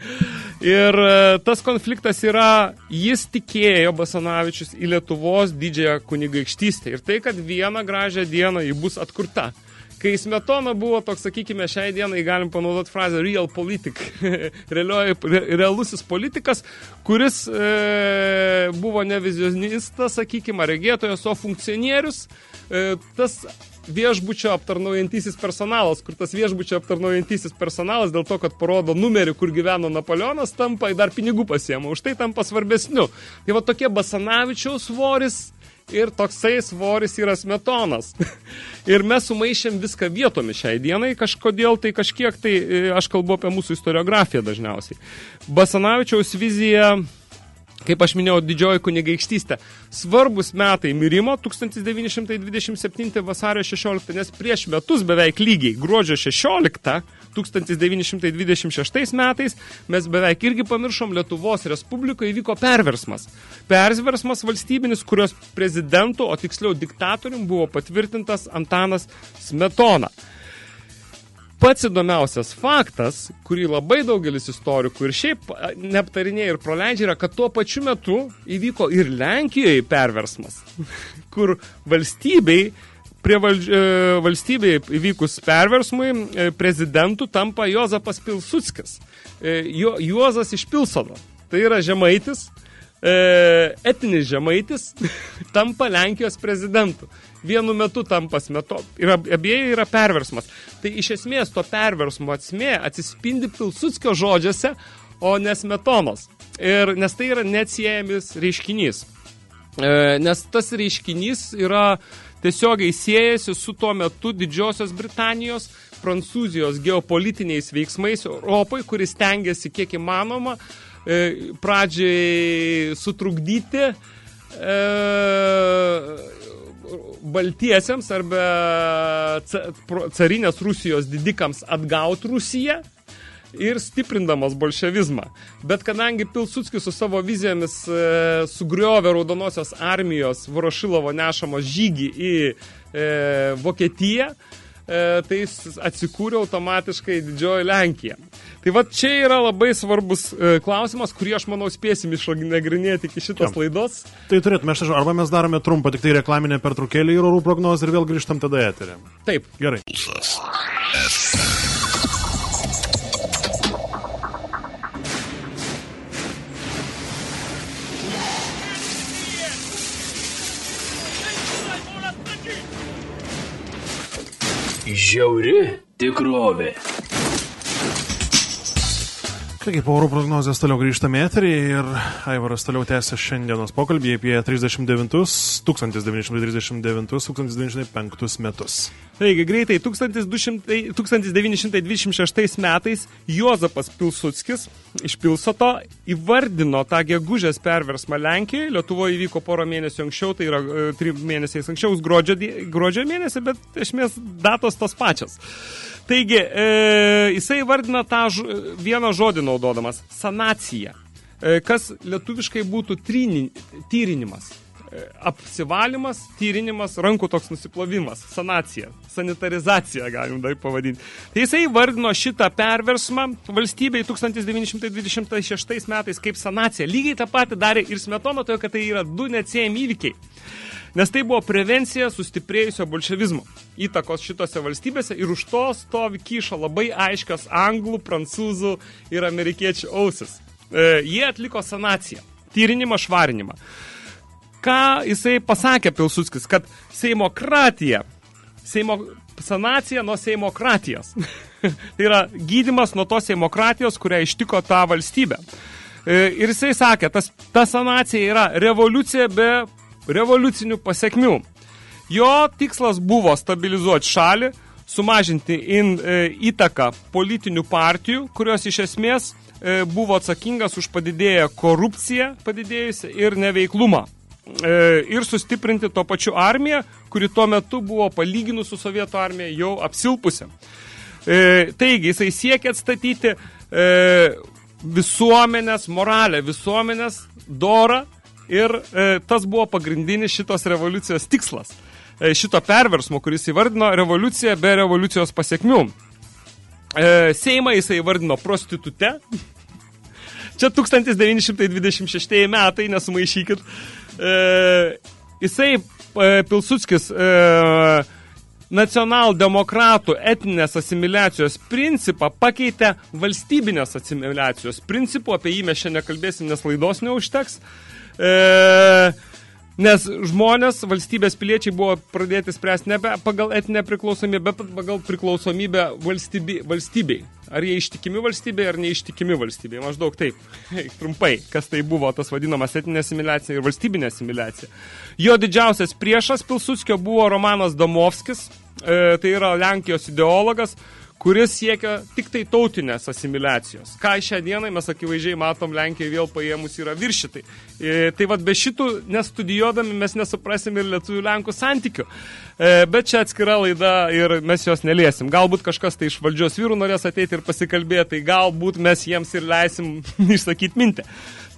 ir e, tas konfliktas yra, jis tikėjo Basanavičius į Lietuvos didžiąją kunigaikštystę ir tai, kad vieną gražią dieną ji bus atkurta. Kai Smetona buvo toks, sakykime, šiai dienai galim panaudoti frazę real politic, Realioji, realusis politikas, kuris e, buvo ne vizionistas, sakykime, regėtojas, o funkcionierius, e, tas viešbučio aptarnaujantysis personalas, kur tas viešbučio aptarnaujantysis personalas dėl to, kad parodo numerį, kur gyveno Napoleonas, tampa dar pinigų pasiema, už tai tampa svarbesniu. Tai va tokie Basanavičiaus svoris ir toksai svoris yra smetonas. ir mes sumaišėm viską vietomis šiai dienai, kažkodėl tai kažkiek tai, e, aš kalbu apie mūsų istoriografiją dažniausiai. Basanavičiaus vizija kaip aš minėjau, didžioji kunigaikštystė. Svarbus metai mirimo 1927 vasario 16, nes prieš metus beveik lygiai, gruodžio 16, 1926 metais mes beveik irgi pamiršom Lietuvos Respublikoje įvyko perversmas. Perversmas valstybinis, kurios prezidentu, o tiksliau diktatorium buvo patvirtintas Antanas Smetona. Pats įdomiausias faktas, kurį labai daugelis istorikų ir šiaip neaptarinėja ir proleidžia, yra, kad tuo pačiu metu įvyko ir Lenkijoje perversmas, kur valstybei prie valdž... E, valstybėje įvykus perversmui e, prezidentu tampa Jozapas Pilsudskis. E, jo, Juozas iš Pilsono. Tai yra žemaitis, etinis žemaitis, tampa Lenkijos prezidentu. Vienu metu tampa smeto. Ir abieji yra perversmas. Tai iš esmės to perversmo atsmė atsispindi Pilsudskio žodžiuose, o ne smetonos. Ir, nes tai yra neatsiejamis reiškinys. Nes tas reiškinys yra tiesiogiai siejasi su tuo metu Didžiosios Britanijos, Prancūzijos geopolitiniais veiksmais Europai, kuris tengiasi kiek įmanoma e, pradžiai sutrukdyti e, baltiesiems arba carinės Rusijos didikams atgauti Rusiją ir stiprindamas bolševizmą. Bet kadangi Pilsudskis su savo vizijomis e, sugriovė Raudonosios armijos Vorošilovo nešamo žygį į e, Vokietiją, e, tai atsikūrė automatiškai didžioji Lenkija. Tai va čia yra labai svarbus e, klausimas, kurį aš manau spėsim išnagrinėti iki šitos ja. laidos. Tai turėtume, aš arba mes darome trumpą, tik tai reklaminę pertraukėlį ir orų prognozę ir vėl grįžtam tada eterį. Taip. Gerai. Žiauri tikrovė. Taigi, po oro prognozijos toliau grįžtame eterį ir Aivaras toliau tęsia šiandienos pokalbį apie 39, 1939-1905 metus. Taigi, greitai 1200, 1926 metais Juozapas Pilsudskis iš Pilsoto įvardino tą gegužės perversmą Lenkijoje. Lietuvoje įvyko porą mėnesių anksčiau, tai yra e, trim mėnesiais anksčiau, gruodžio, gruodžio mėnesį, bet esmės datos tos pačios. Taigi, e, jisai vardina tą ž, vieną žodį naudodamas – sanacija. E, kas lietuviškai būtų trini, tyrinimas. E, apsivalimas, tyrinimas, rankų toks nusiplovimas, sanacija, sanitarizacija, galim dar pavadinti. Tai jisai vardino šitą perversmą valstybei 1926 metais kaip sanacija. Lygiai tą patį darė ir Smetona, toje, kad tai yra du neatsiejami įvykiai. Nes tai buvo prevencija sustiprėjusio bolševizmo įtakos šitose valstybėse ir už to stovi kyšo labai aiškios anglų, prancūzų ir amerikiečių ausis. E, jie atliko sanaciją, tyrinimą, švarinimą. Ką jisai pasakė Pilsudskis, kad seimokratija, seimo sanacija nuo seimokratijos. tai yra gydimas nuo tos demokratijos, kurią ištiko tą valstybę. E, ir jisai sakė, tas, ta sanacija yra revoliucija be revoliucinių pasiekmių. Jo tikslas buvo stabilizuoti šalį, sumažinti in, e, įtaką politinių partijų, kurios iš esmės e, buvo atsakingas už padidėję korupciją padidėjusią ir neveiklumą. E, ir sustiprinti to pačiu armiją, kuri tuo metu buvo palyginus su sovietų armija jau apsilpusi. E, taigi, jisai siekia atstatyti e, visuomenės moralę, visuomenės dorą ir e, tas buvo pagrindinis šitos revoliucijos tikslas. E, šito perversmo, kuris įvardino revoliuciją be revoliucijos pasiekmių. E, Seimą jisai įvardino prostitute. Čia 1926 metai, nesumaišykit. E, jisai, e, Pilsudskis, e, nacionaldemokratų etinės asimiliacijos principą pakeitė valstybinės asimiliacijos principų, apie jį mes šiandien kalbėsim, nes laidos neužteks. E, Nes žmonės, valstybės piliečiai buvo pradėti spręsti nebe pagal etinę priklausomybę, bet pagal priklausomybę valstybei. valstybei. Ar jie ištikimi valstybei, ar neištikimi valstybei. Maždaug taip, trumpai, kas tai buvo tas vadinamas etinė asimiliacija ir valstybinė asimiliacija. Jo didžiausias priešas Pilsudskio buvo Romanas Domovskis, e, tai yra Lenkijos ideologas, kuris siekia tik tai tautinės asimiliacijos. Ką šią dieną mes akivaizdžiai matom Lenkijoje vėl paėmus yra viršitai. E, tai vad be šitų nestudijuodami mes nesuprasim ir lietuvių Lenkų santykių. E, bet čia atskira laida ir mes jos neliesim. Galbūt kažkas tai iš valdžios vyrų norės ateiti ir pasikalbėti, tai galbūt mes jiems ir leisim išsakyti mintę.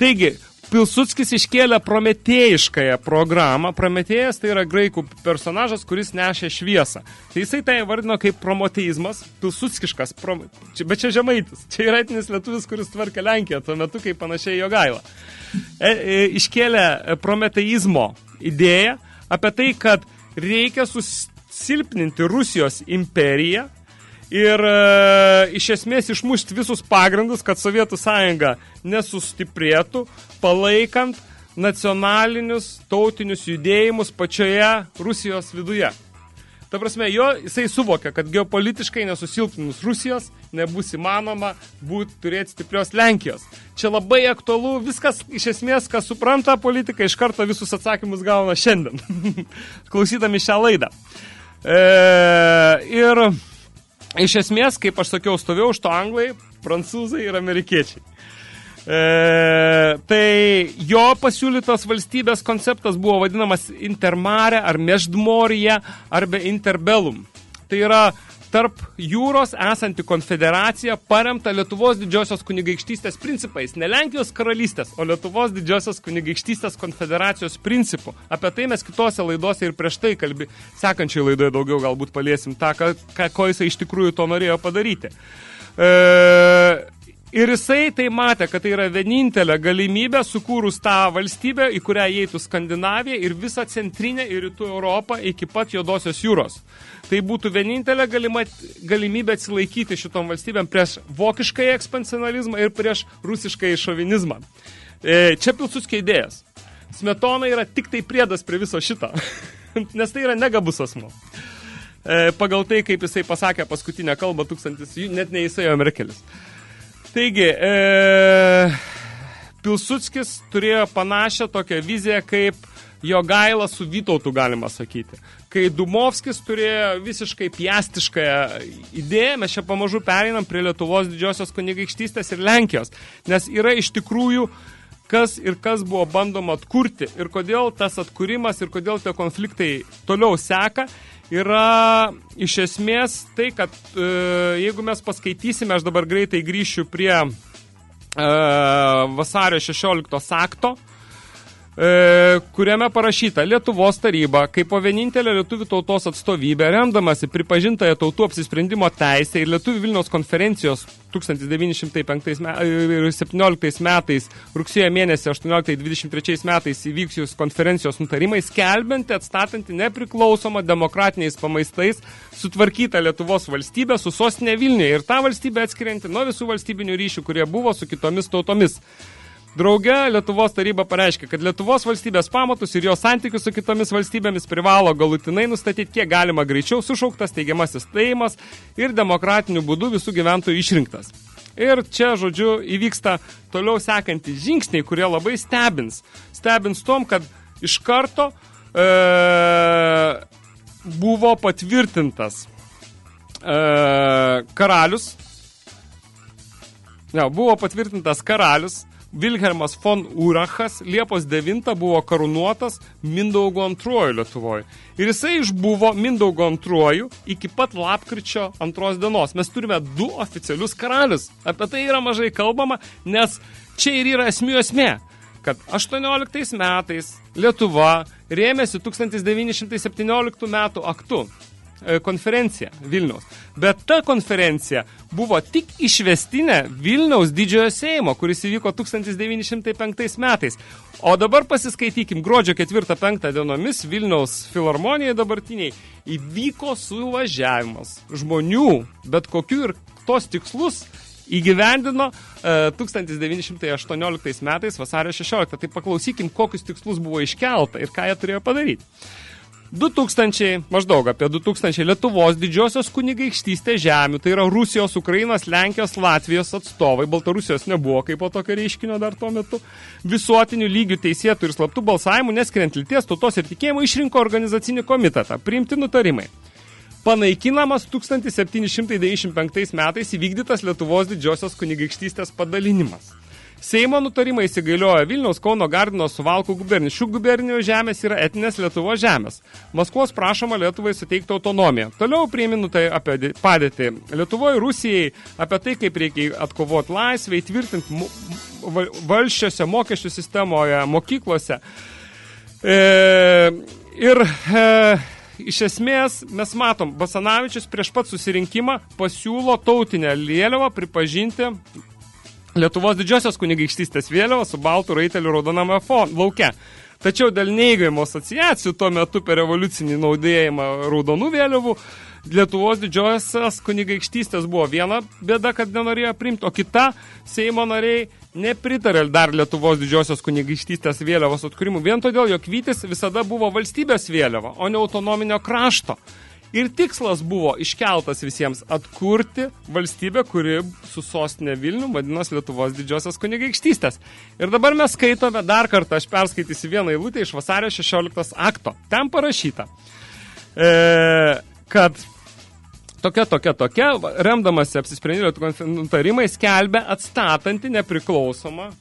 Taigi, Pilsudskis iškėlė prometėjiškąją programą. Prometėjas tai yra graikų personažas, kuris nešė šviesą. Tai jisai tai vardino kaip promoteizmas, pilsudskiškas, prom... bet čia žemaitis. Čia yra etinis lietuvis, kuris tvarkė Lenkiją, tuo metu kaip panašiai jo gaila. E, e, iškėlė prometeizmo idėją apie tai, kad reikia susilpninti Rusijos imperiją, ir e, iš esmės išmušti visus pagrindus, kad Sovietų sąjunga nesustiprėtų, palaikant nacionalinius tautinius judėjimus pačioje Rusijos viduje. Ta prasme, jo, jisai suvokia, kad geopolitiškai nesusilpninus Rusijos nebus įmanoma būt, turėti stiprios Lenkijos. Čia labai aktualu, viskas iš esmės, kas supranta politiką, iš karto visus atsakymus gauna šiandien, klausydami šią laidą. E, ir iš esmės, kaip aš sakiau, stovėjau už to anglai, prancūzai ir amerikiečiai. E, tai jo pasiūlytos valstybės konceptas buvo vadinamas intermare ar meždmorija arba interbellum. Tai yra tarp jūros esanti konfederacija paremta Lietuvos didžiosios kunigaikštystės principais. Ne Lenkijos karalystės, o Lietuvos didžiosios kunigaikštystės konfederacijos principų. Apie tai mes kitose laidose ir prieš tai kalbi, sekančiai laidoje daugiau galbūt paliesim tą, ką, ką, ko jisai iš tikrųjų to norėjo padaryti. E, Ir jisai tai matė, kad tai yra vienintelė galimybė sukūrus tą valstybę, į kurią įeitų Skandinavija ir visą centrinę ir rytų Europą iki pat Jodosios jūros. Tai būtų vienintelė galima, galimybė atsilaikyti šitom valstybėm prieš vokiškai ekspansionalizmą ir prieš rusiškai šovinizmą. E, čia Pilsudskio idėjas. Smetona yra tik tai priedas prie viso šito, nes tai yra negabus asmo. E, pagal tai, kaip jisai pasakė paskutinę kalbą tūkstantis, net ne jisai, o Merkelis. Taigi, e, Pilsudskis turėjo panašią tokią viziją kaip jo gailą su Vytautu, galima sakyti. Kai Dumovskis turėjo visiškai piastišką idėją, mes čia pamažu pereinam prie Lietuvos didžiosios kunigaikštystės ir Lenkijos, nes yra iš tikrųjų kas ir kas buvo bandoma atkurti ir kodėl tas atkūrimas ir kodėl tie konfliktai toliau seka yra iš esmės tai, kad e, jeigu mes paskaitysime, aš dabar greitai grįšiu prie e, vasario 16 akto, e, kuriame parašyta Lietuvos taryba, kaip po vienintelė lietuvių tautos atstovybė, remdamasi pripažintąją tautų apsisprendimo teisę ir Lietuvių Vilniaus konferencijos 1917 metais, rugsėjo mėnesį 18-23 metais įvyksius konferencijos nutarimai, skelbianti, atstatanti nepriklausomą demokratiniais pamaistais sutvarkytą Lietuvos valstybę su sostinė Vilniuje ir tą valstybę atskirianti nuo visų valstybinių ryšių, kurie buvo su kitomis tautomis. Drauge Lietuvos taryba pareiškia, kad Lietuvos valstybės pamatus ir jo santykius su kitomis valstybėmis privalo galutinai nustatyti, kiek galima greičiau sušauktas teigiamasis taimas ir demokratiniu būdu visų gyventojų išrinktas. Ir čia, žodžiu, įvyksta toliau sekantys žingsniai, kurie labai stebins. Stebins tom, kad iš karto e, buvo patvirtintas e, karalius, ne, buvo patvirtintas karalius, Vilhelmas von Urachas Liepos 9 buvo karūnuotas Mindaugo antruoju Lietuvoje. Ir jisai išbuvo Mindaugo antruoju iki pat lapkričio antros dienos. Mes turime du oficialius karalius. Apie tai yra mažai kalbama, nes čia ir yra esmių esmė kad 18 metais Lietuva rėmėsi 1917 metų aktu konferencija Vilniaus. Bet ta konferencija buvo tik išvestinė Vilniaus didžiojo Seimo, kuris įvyko 1905 metais. O dabar pasiskaitykim, gruodžio 4-5 dienomis Vilniaus filharmonijai dabartiniai įvyko suvažiavimas žmonių, bet kokių ir tos tikslus įgyvendino e, 1918 metais vasario 16. Tai paklausykim, kokius tikslus buvo iškelta ir ką jie turėjo padaryti. 2000, maždaug apie 2000 Lietuvos didžiosios kunigaikštystės žemių, tai yra Rusijos, Ukrainos, Lenkijos, Latvijos atstovai, Baltarusijos nebuvo kaip po tokio reiškinio dar tuo metu, visuotinių lygių teisėtų ir slaptų balsavimų, neskiriant lyties, tautos ir tikėjimų, išrinko organizacinį komitetą, priimti nutarimai. Panaikinamas 1795 metais įvykdytas Lietuvos didžiosios kunigaikštystės padalinimas. Seimo nutarimai įsigalioja Vilniaus, Kauno, Gardino, Suvalkų gubernijų. Šių gubernijų žemės yra etinės Lietuvos žemės. Maskvos prašoma Lietuvai suteikti autonomiją. Toliau priiminutai apie padėtį Lietuvoje, Rusijai, apie tai, kaip reikia atkovoti laisvę, įtvirtinti valščiose, mokesčių sistemoje, mokyklose. E, ir e, iš esmės mes matom, Basanavičius prieš pat susirinkimą pasiūlo tautinę lieliavą pripažinti Lietuvos didžiosios kunigaikštystės vėliava su baltų raiteliu raudoname lauke. Tačiau dėl neįgavimo asociacijų tuo metu per revoliucinį naudėjimą raudonų vėliavų Lietuvos didžiosios kunigaikštystės buvo viena bėda, kad nenorėjo primti, o kita Seimo nariai nepritarė dar Lietuvos didžiosios kunigaikštystės vėliavos atkūrimų, vien todėl, jog Vytis visada buvo valstybės vėliava, o ne autonominio krašto. Ir tikslas buvo iškeltas visiems atkurti valstybę, kuri su sostinė Vilnių vadinos Lietuvos didžiosios kunigaikštystės. Ir dabar mes skaitome dar kartą, aš perskaitysiu vieną eilutę iš vasario 16 akto. Ten parašyta, e, kad tokia, tokia, tokia, remdamasi apsisprendėlio nutarimai, skelbia atstatanti nepriklausomą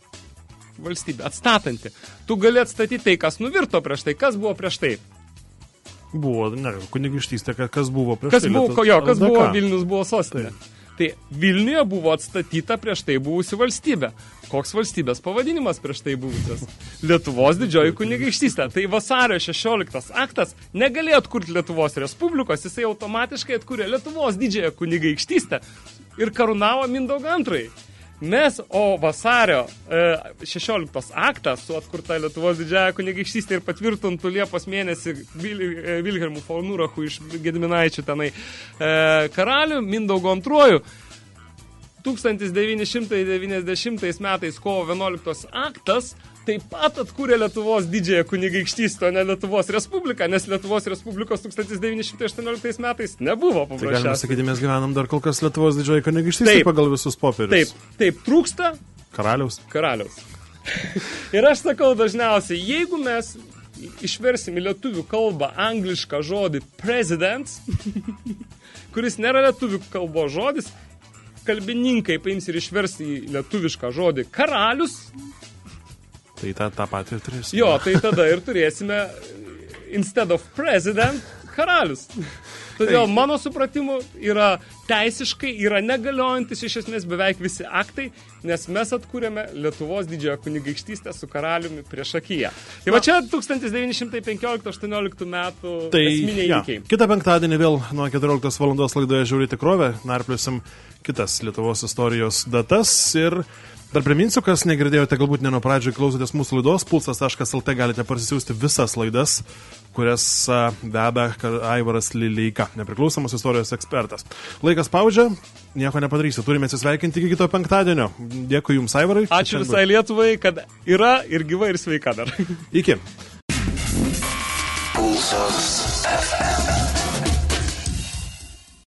valstybę. Atstatanti. Tu gali atstatyti tai, kas nuvirto prieš tai, kas buvo prieš tai. Buvo, ne, kunigaikštystė, kas buvo prieš Kas tai. buvo, Lietu- jo, kas LDK. buvo Vilnius buvo sostinė. Tai Vilniuje buvo atstatyta prieš tai buvusi valstybė. Koks valstybės pavadinimas prieš tai buvusias? Lietuvos didžioji kunigaikštystė. Tai vasario 16 aktas negalėjo atkurti Lietuvos Respublikos, jisai automatiškai atkūrė Lietuvos didžiąją kunigaikštystę ir karūnavo Mindaugą antrąjį. Mes, o vasario e, 16 aktą su atkurta Lietuvos didžiaja kunigaikštystė ir patvirtintų Liepos mėnesį Vil, e, Vilhelmų Faunurachu iš Gediminaičių tenai e, karalių Mindaugo antruoju 1990 metais kovo 11 aktas taip pat atkūrė Lietuvos didžiąją kunigaikštystę, o ne Lietuvos Respubliką, nes Lietuvos Respublikos 1918 metais nebuvo Tai galima paprasčiausiai. sakyti, mes gyvenam dar kol kas Lietuvos didžioji kunigaikštystė pagal visus popierius. Taip, taip, trūksta Karaliaus. karaliaus. Ir aš sakau dažniausiai, jeigu mes išversim į lietuvių kalbą anglišką žodį presidents, kuris nėra lietuvių kalbos žodis, kalbininkai paims ir išvers į lietuvišką žodį karalius, Tai tą, tą patį ir turėsime. jo, tai tada ir turėsime instead of president karalius. Todėl mano supratimu yra teisiškai, yra negaliojantis iš esmės beveik visi aktai, nes mes atkūrėme Lietuvos didžiojo kunigaikštystę su karaliumi prieš akiją. Tai va čia 1915-18 metų Tai esminiai ja, įvykiai. kitą penktadienį vėl nuo 14 valandos laidoje žiūri tikrovę, narpliusim kitas Lietuvos istorijos datas ir dar priminsiu, kas negirdėjote, galbūt ne nuo pradžio klausotės mūsų laidos, pulsas.lt galite parsisiųsti visas laidas, kurias veda Aivaras Lileika, nepriklausomas istorijos ekspertas. Laikas spaudžia, nieko nepadarysi. Turime atsisveikinti iki kito penktadienio. Dėkui Jums, Aivarai. Ačiū visai Lietuvai, kad yra ir gyva ir sveika dar. Iki. Pulsas FM.